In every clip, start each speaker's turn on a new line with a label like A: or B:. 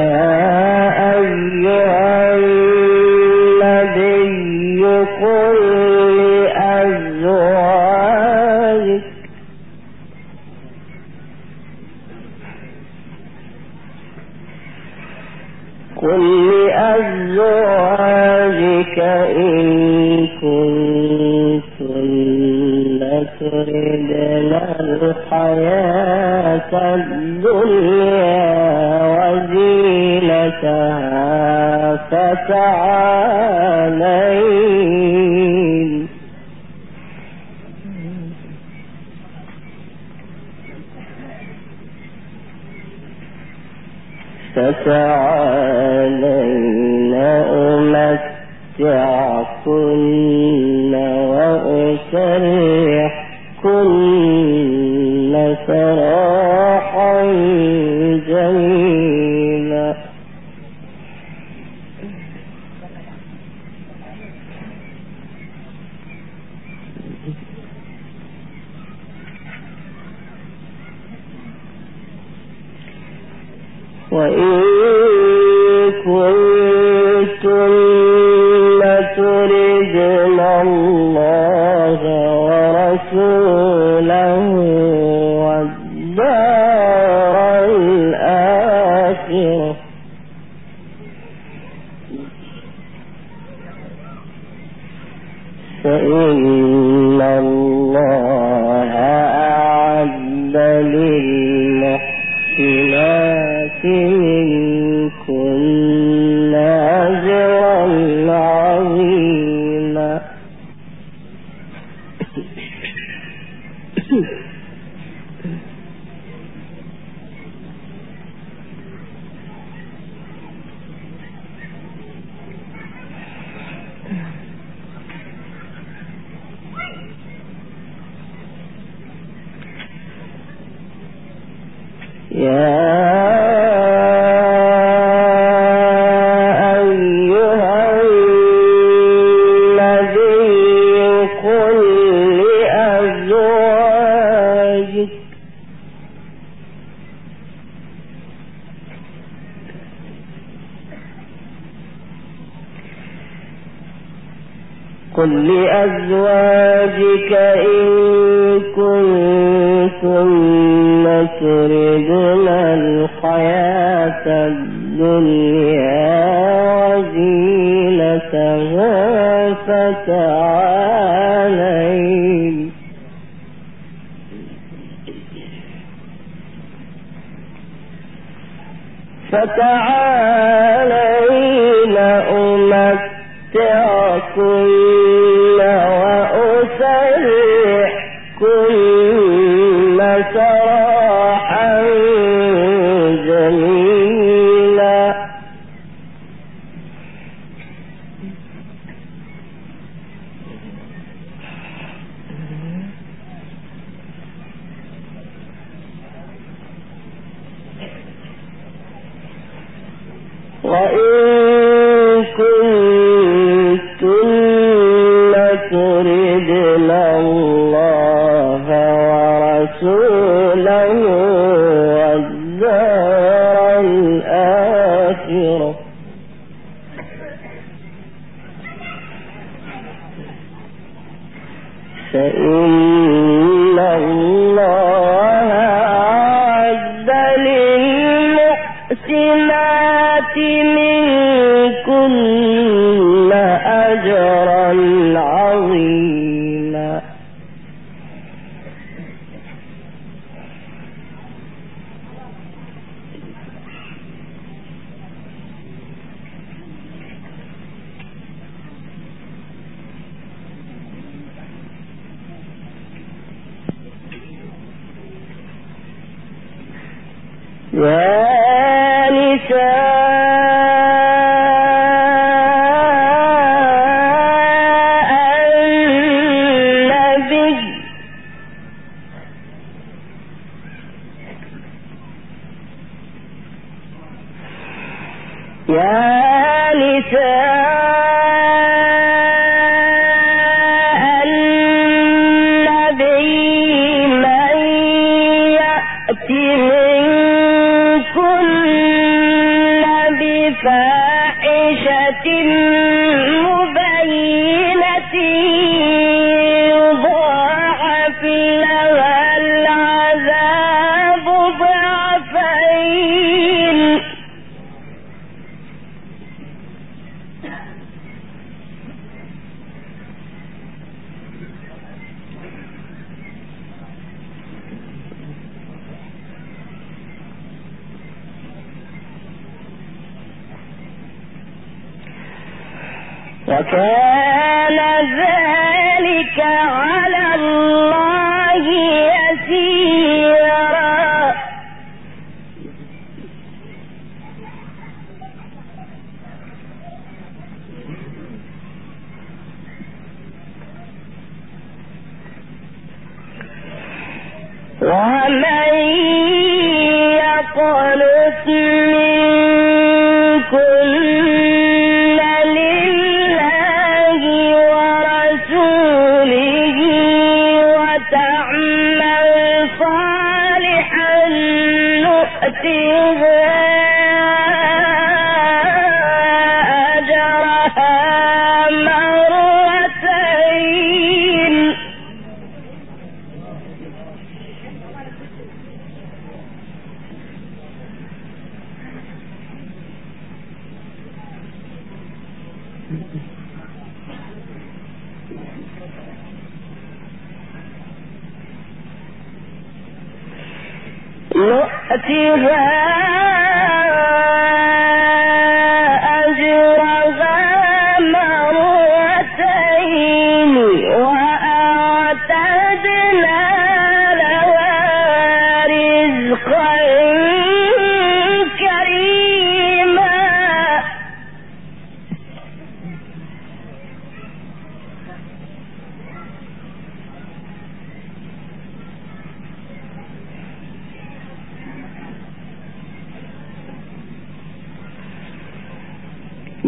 A: ہے۔ منكم وَإِن Okay.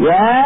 A: يا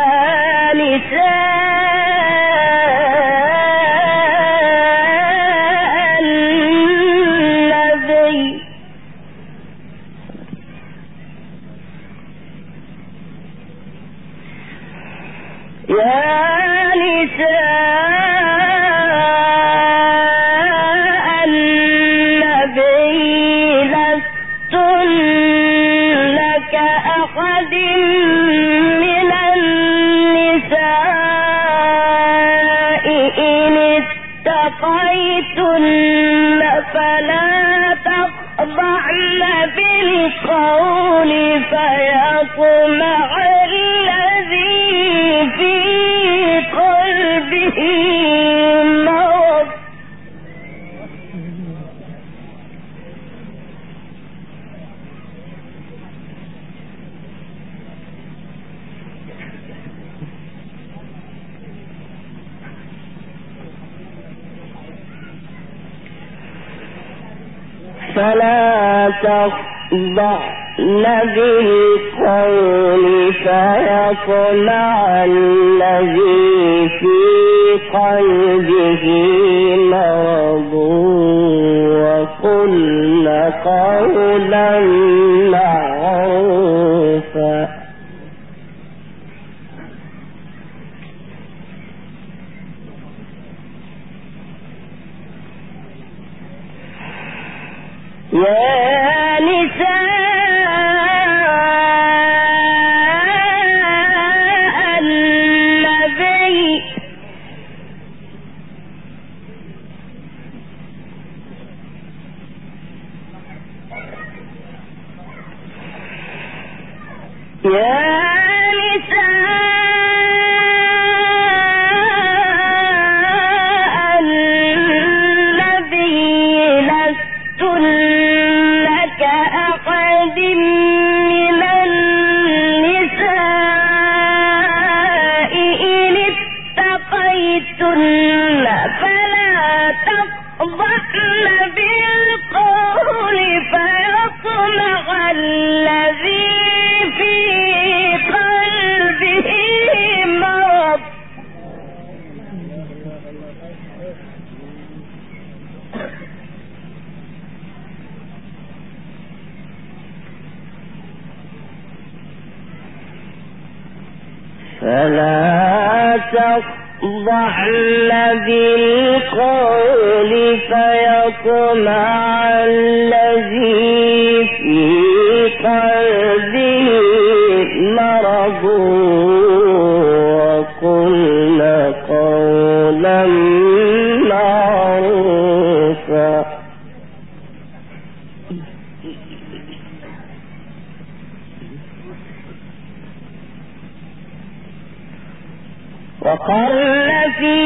A: وقرن في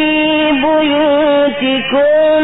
A: بيوتكم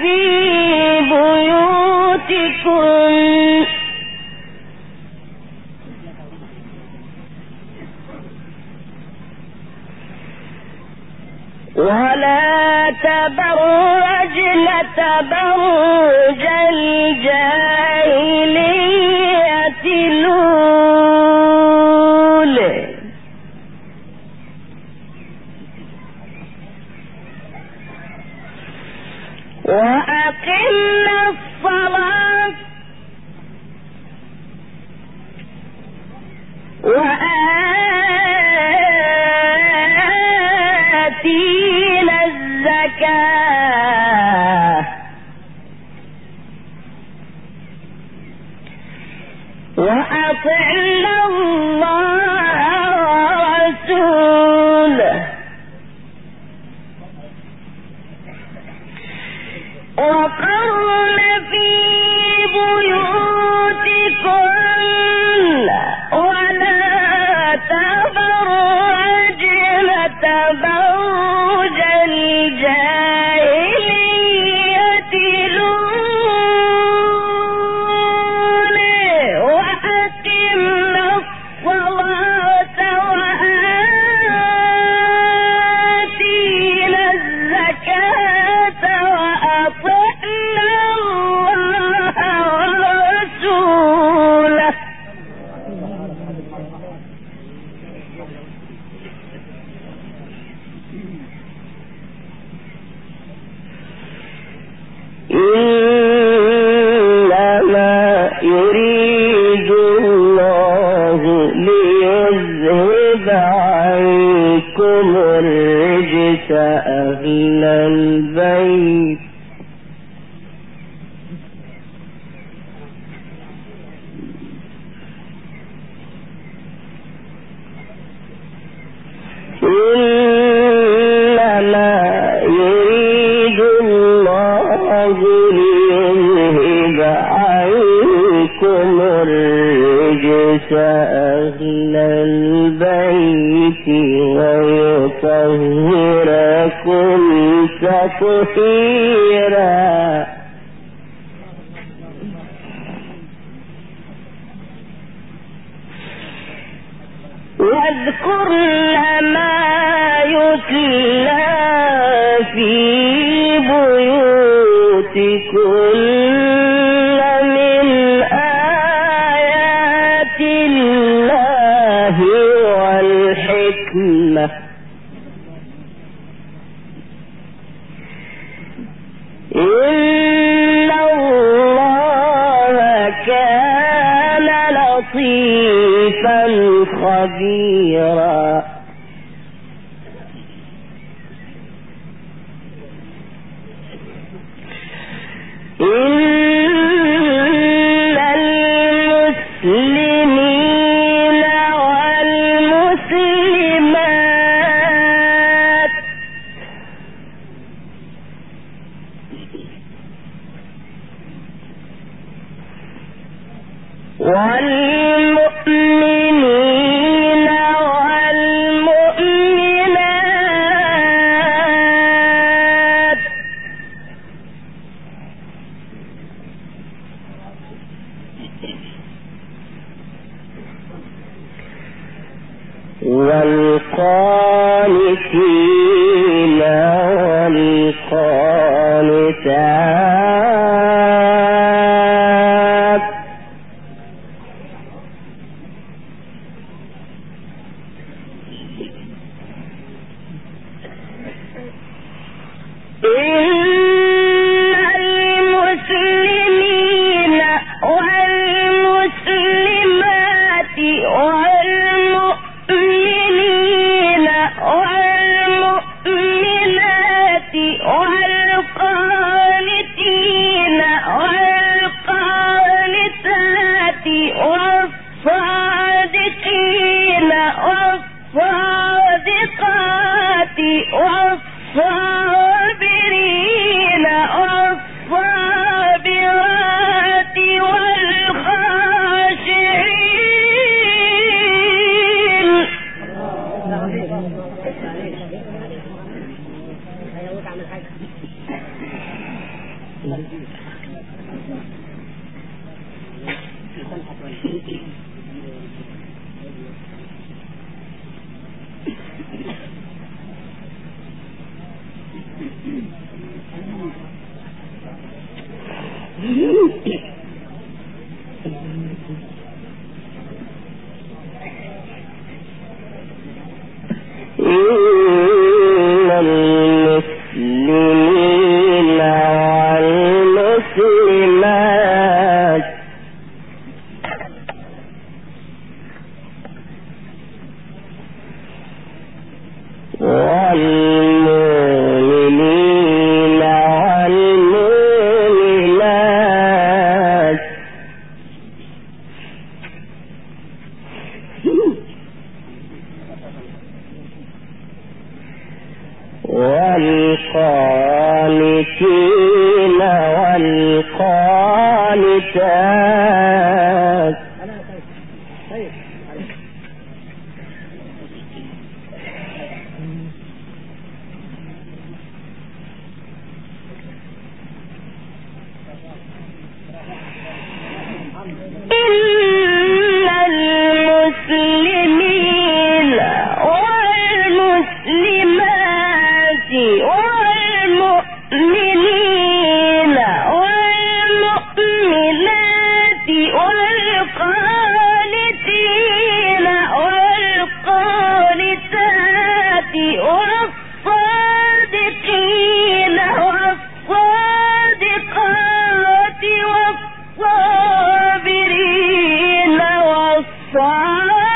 A: في بيوتكن ولا تبرجن تبرج الجاهلية الأولى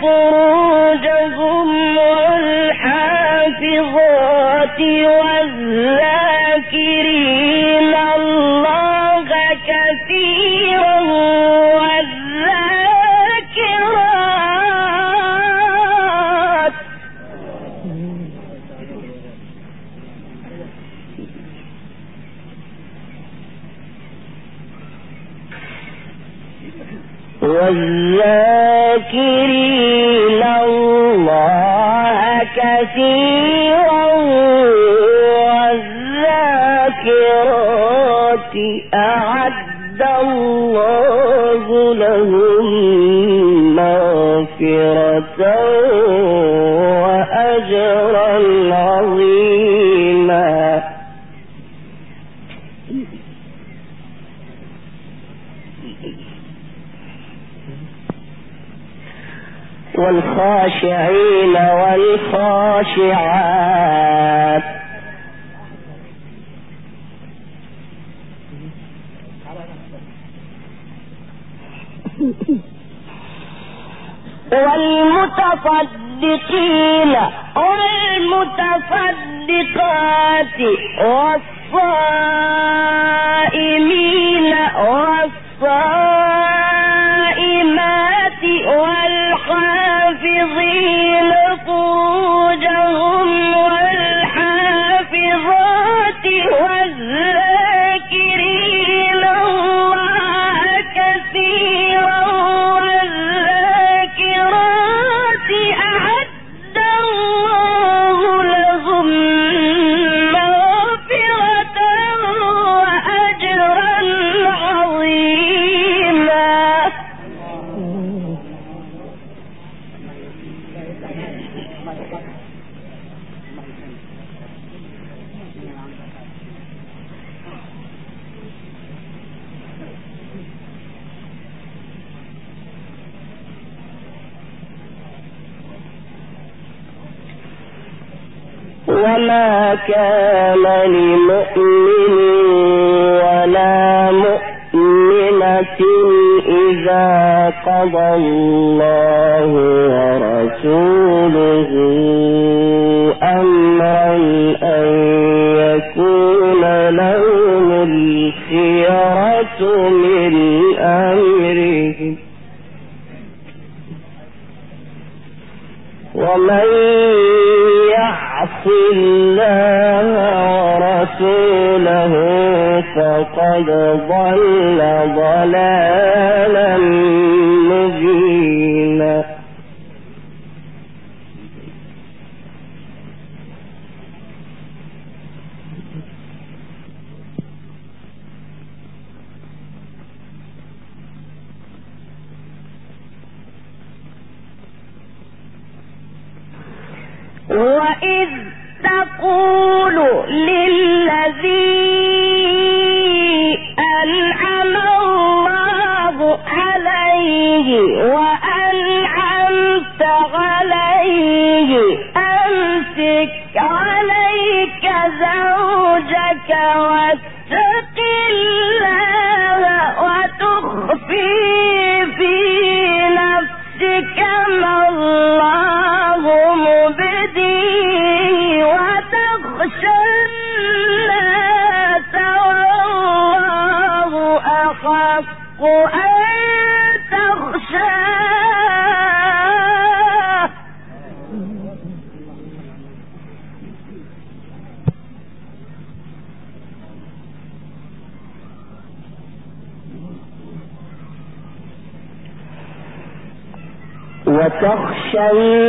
A: فروجهم والحافظات والحافظات لهم مغفرة وأجرا عظيما. والخاشعين والخاشعات المتصدقين والمتصدقات والصائمين ما كان لمؤمن ولا مؤمنة إذا قضى الله ورسوله أمرا أن يكون لهم الخيرة من أمرهم. ومن الله ورسوله فقد ضل ضلالا شيء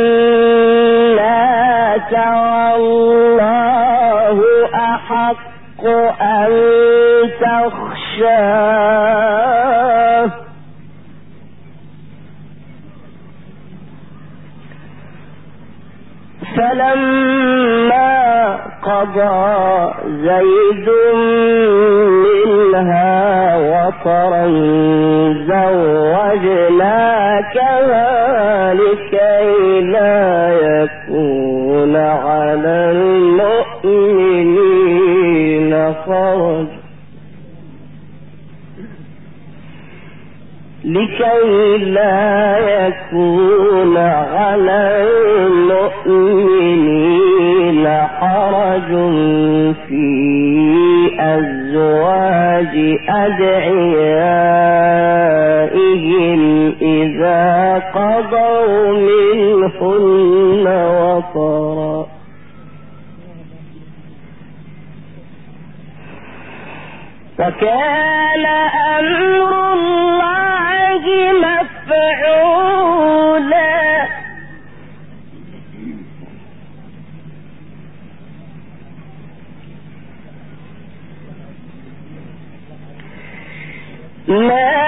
A: قضوا منهن وطرا. فكان أمر الله مفعولا. ما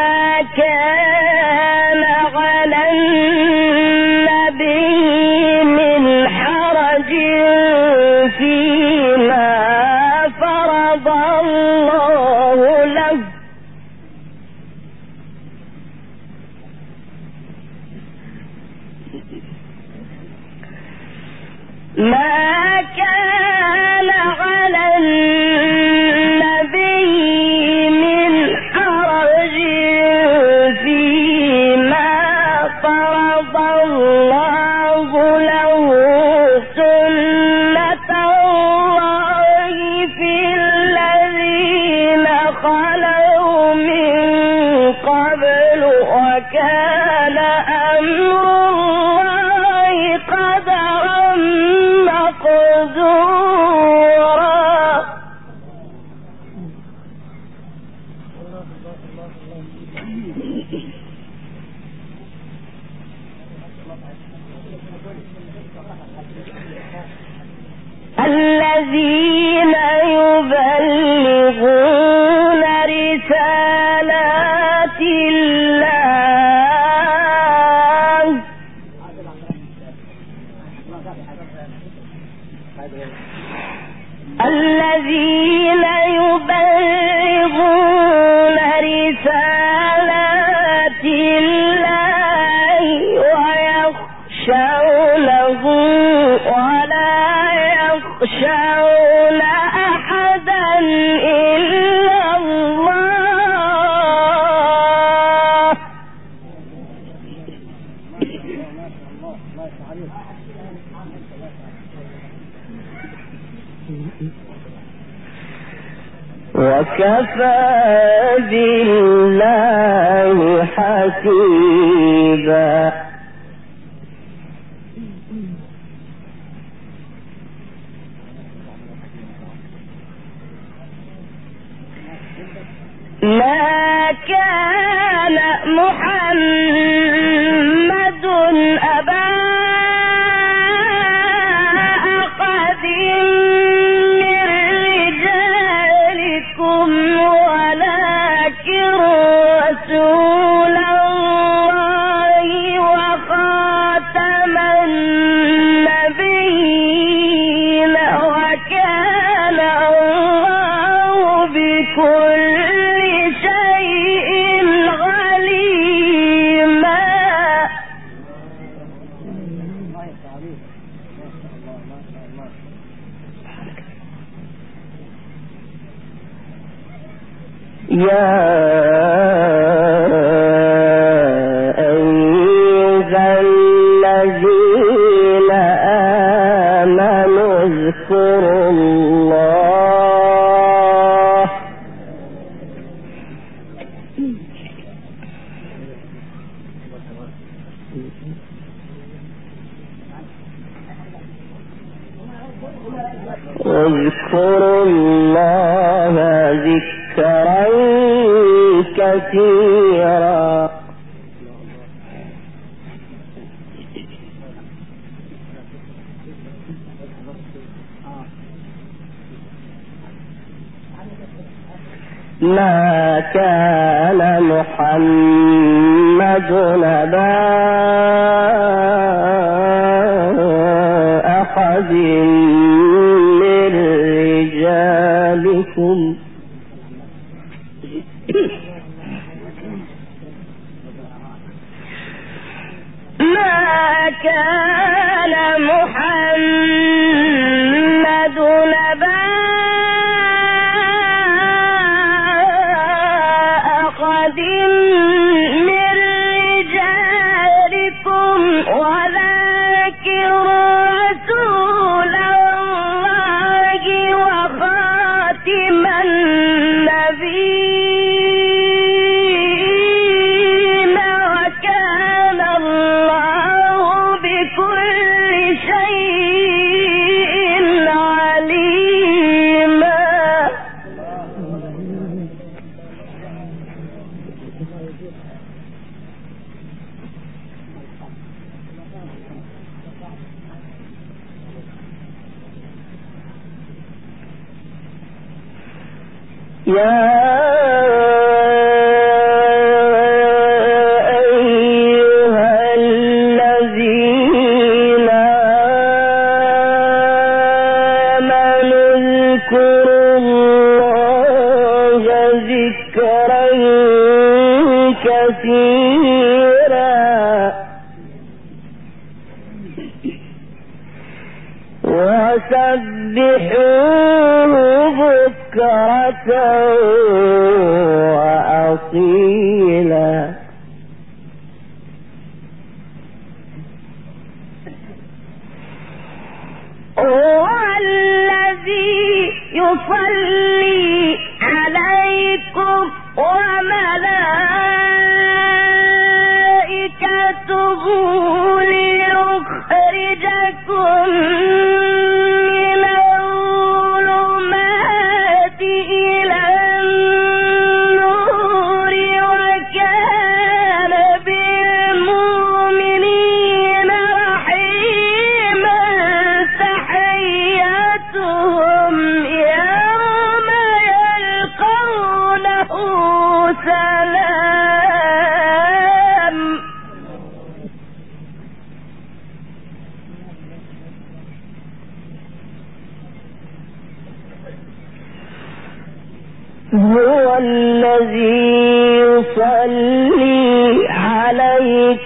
A: يا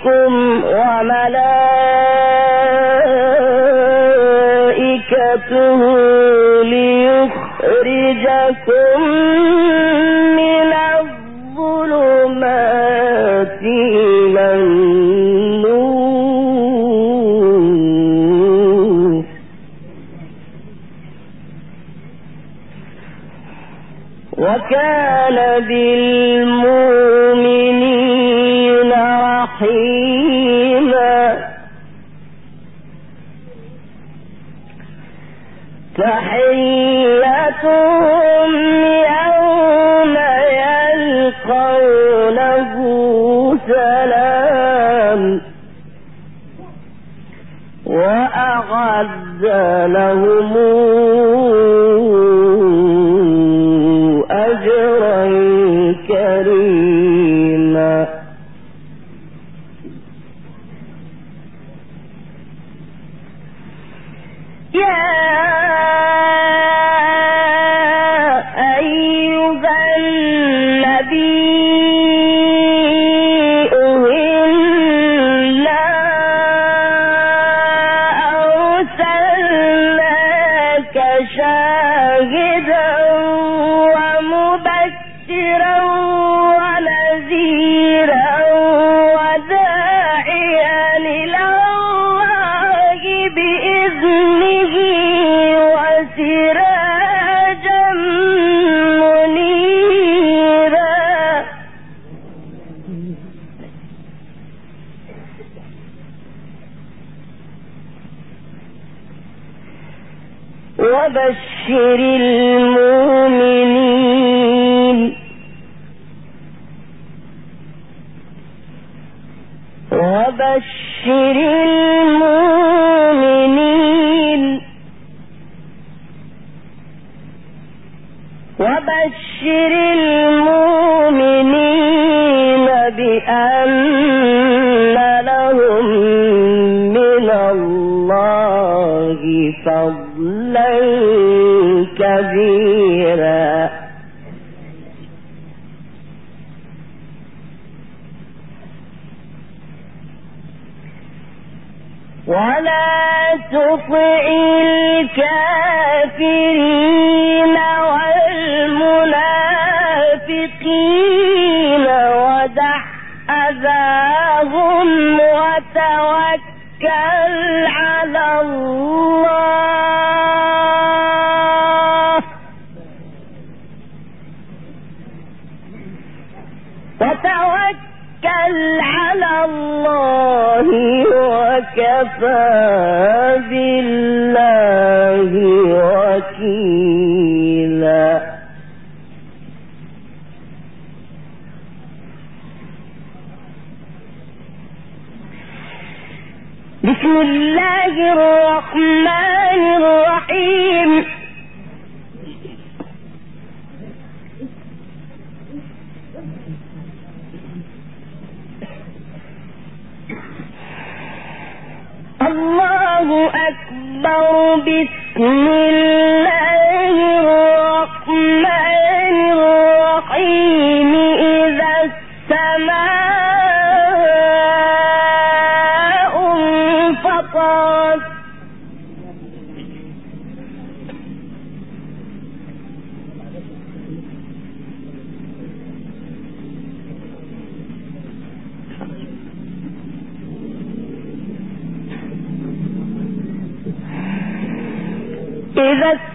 A: ربكم وملائكته ليخرجكم وبشر المؤمنين الله أكبر بسم الله إذا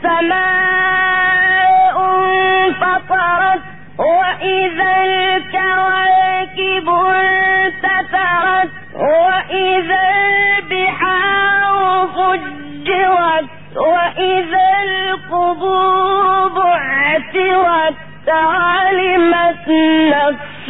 A: السماء انفطرت وإذا الكواكب انتثرت وإذا البحار فجرت وإذا القبور بعثرت علمت نفس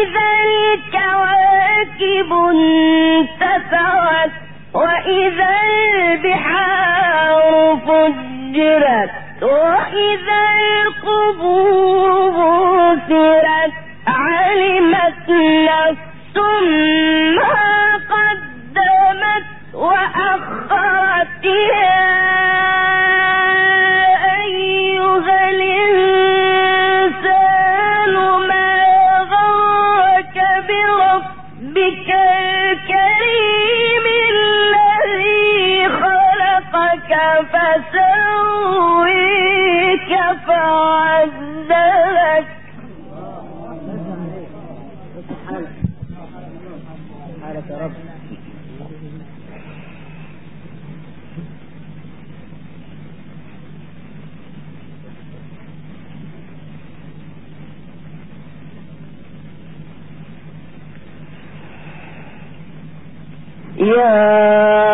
A: وإذا الكواكب انتثرت وإذا البحار فجرت وإذا القبور سرت علمت نفس ما قدمت وأخرت الكريم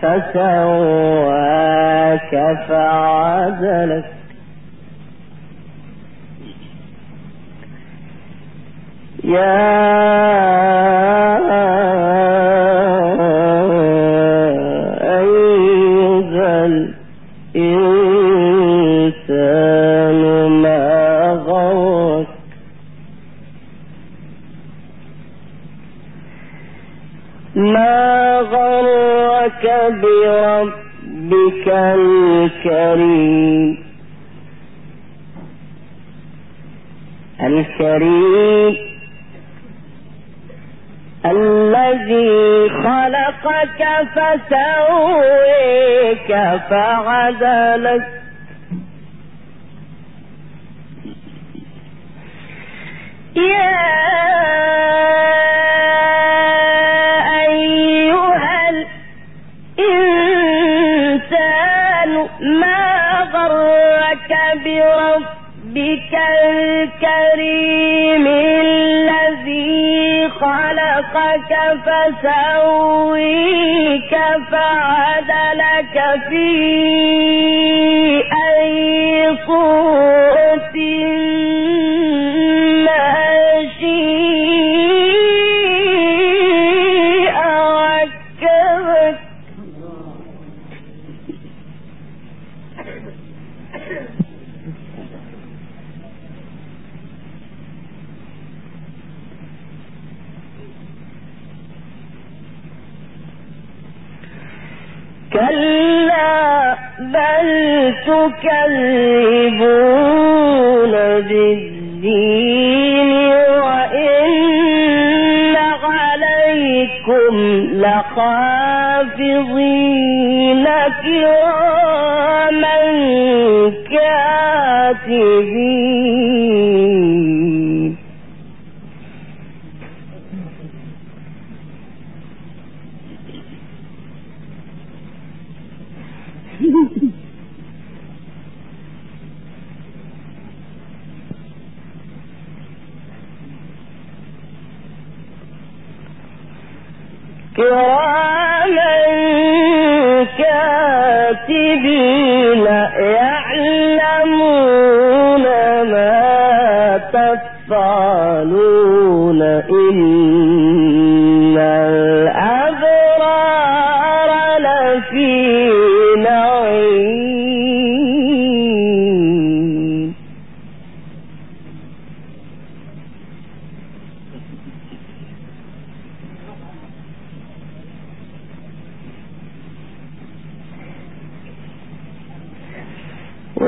A: فسواك فعدلك يا فسويك فعدلك فسويك فعدلك في أي صورة.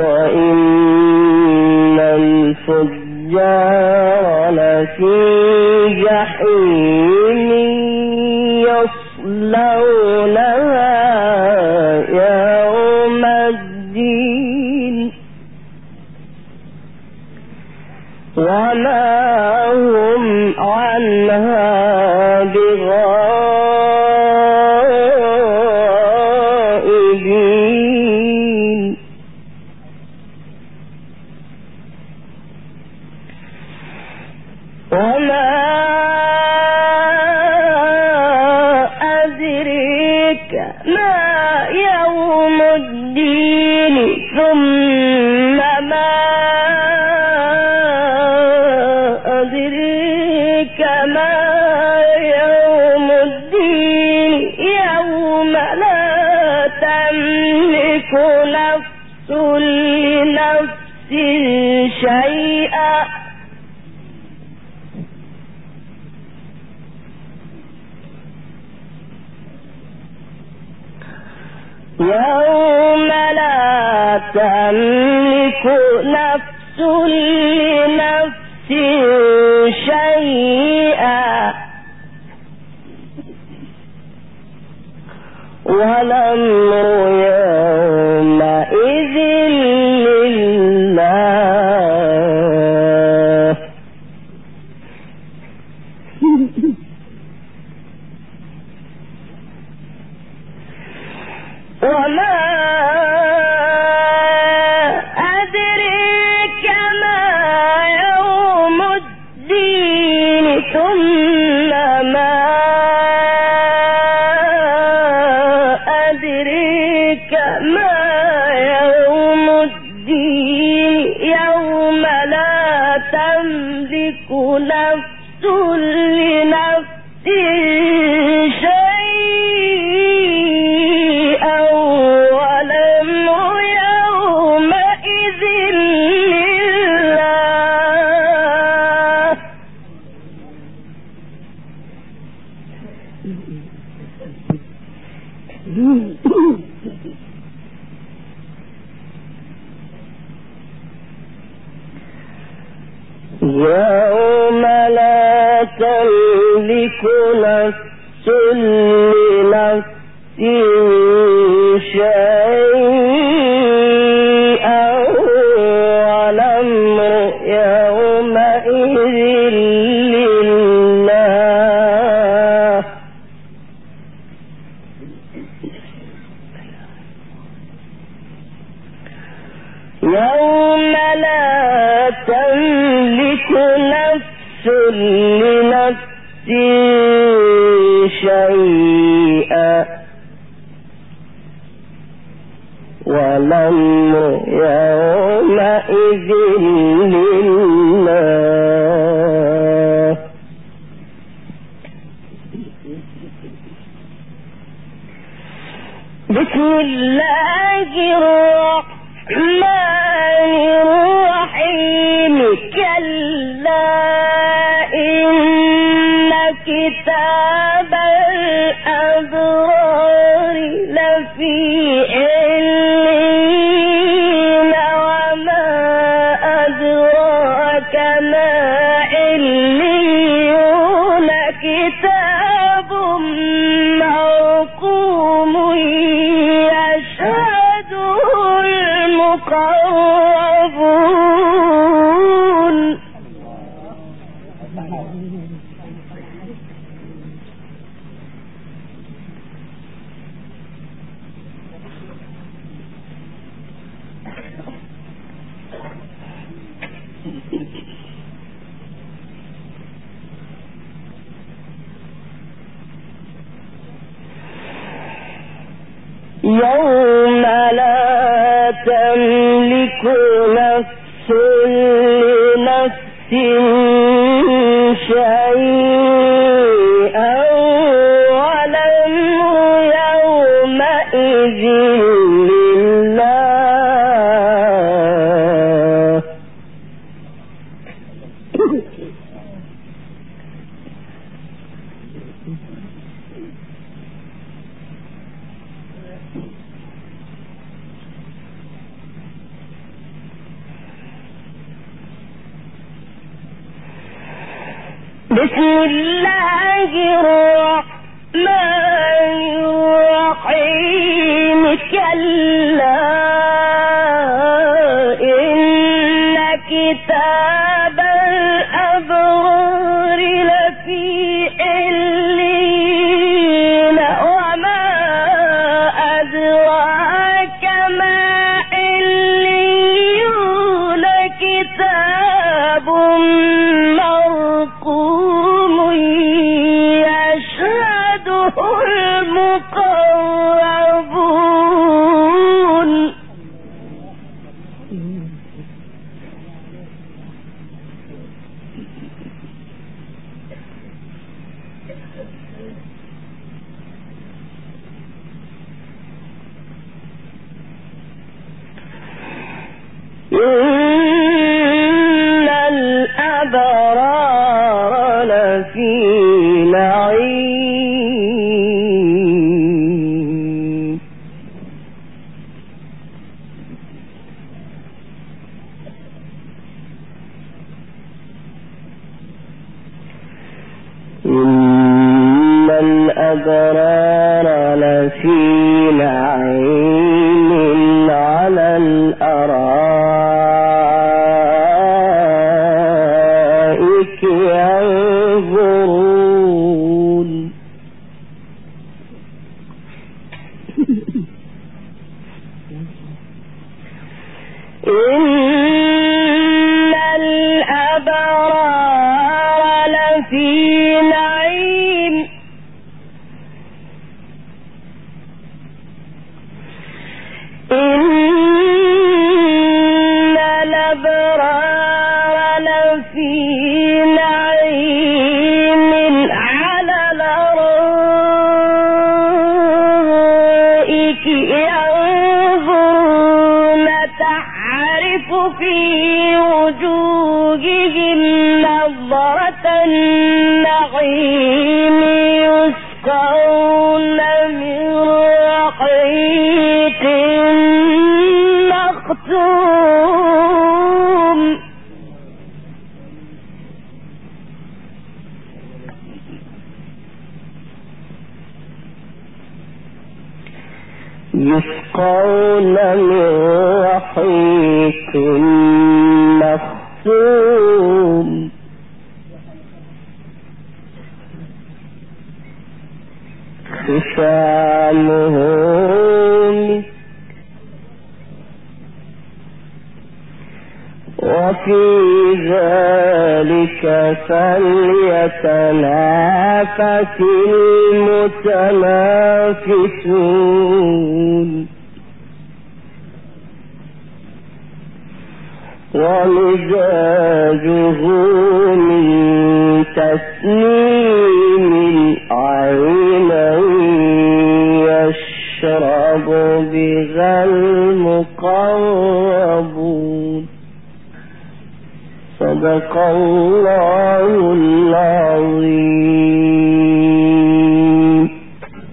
A: وإن الفجار لفي ولا بسم الله الرحمن الرحيم. كلا إن كتاب الرحيم كلا